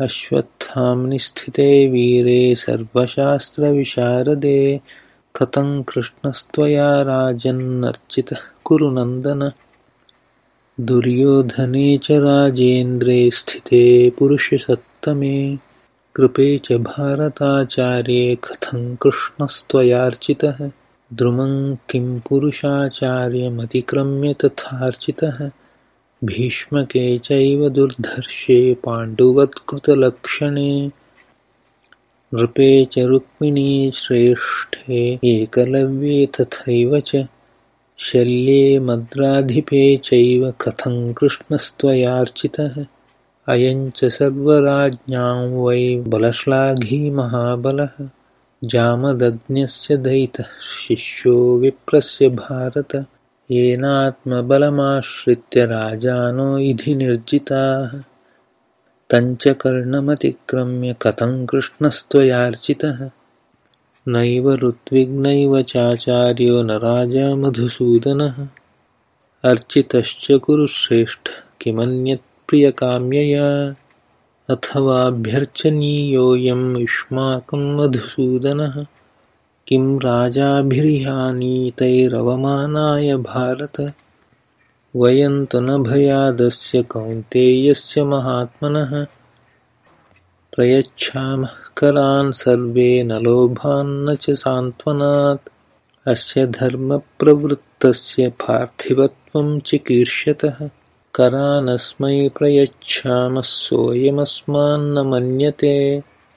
अश्वत्थाम्निस्थिते वीरे सर्वशास्त्रविशारदे कथं कृष्णस्त्वया राजन्नर्चितः कुरु नन्दन। दुर्योधने च राजेन्द्रे स्थिते पुरुषसत्तमे कृपे च भारताचार्ये कथं कृष्णस्त्वयार्चितः। द्रुमं किं पुरुषाचार्यमतिक्रम्य तथार्चितः भीष्मके चैव दुर्धर्षे पाण्डुवत्कृतलक्षणे नृपे च रुक्मिणीश्रेष्ठे एकलव्ये तथैव च शल्ये मद्राधिपे चैव कथं कृष्णस्त्वयार्चितः। अयं च सर्वराज्ञां वै बलश्लाघी महाबलः। जामदग्न्यस्य दयितः शिष्यो विप्रस्य भारत येनात्मबलमाश्रित्य राजानो इधि निर्जिताः। तञ्च कर्णमतिक्रम्य कथं कृष्णस्त्वयार्चितः। नैव ऋत्विग्नैव चाचार्यो न राजा मधुसूदनः। अर्चितश्च कुरुश्रेष्ठ किमन्यत्प्रियकाम्यया अथवाभ्यर्चनीयोऽयं युष्माकं मधुसूदनः किं राजाभिरिहानीतैरवमानाय भारत? वयं तु न भयादस्य कौन्तेयस्य महात्मनः। प्रयच्छामः करान् सर्वे न लोभान्न च सान्त्वनात्। अस्य धर्मप्रवृत्तस्य पार्थिवत्वं चिकीर्षतः करानस्मै प्रयच्छामः सोऽयमस्मान्न मन्यते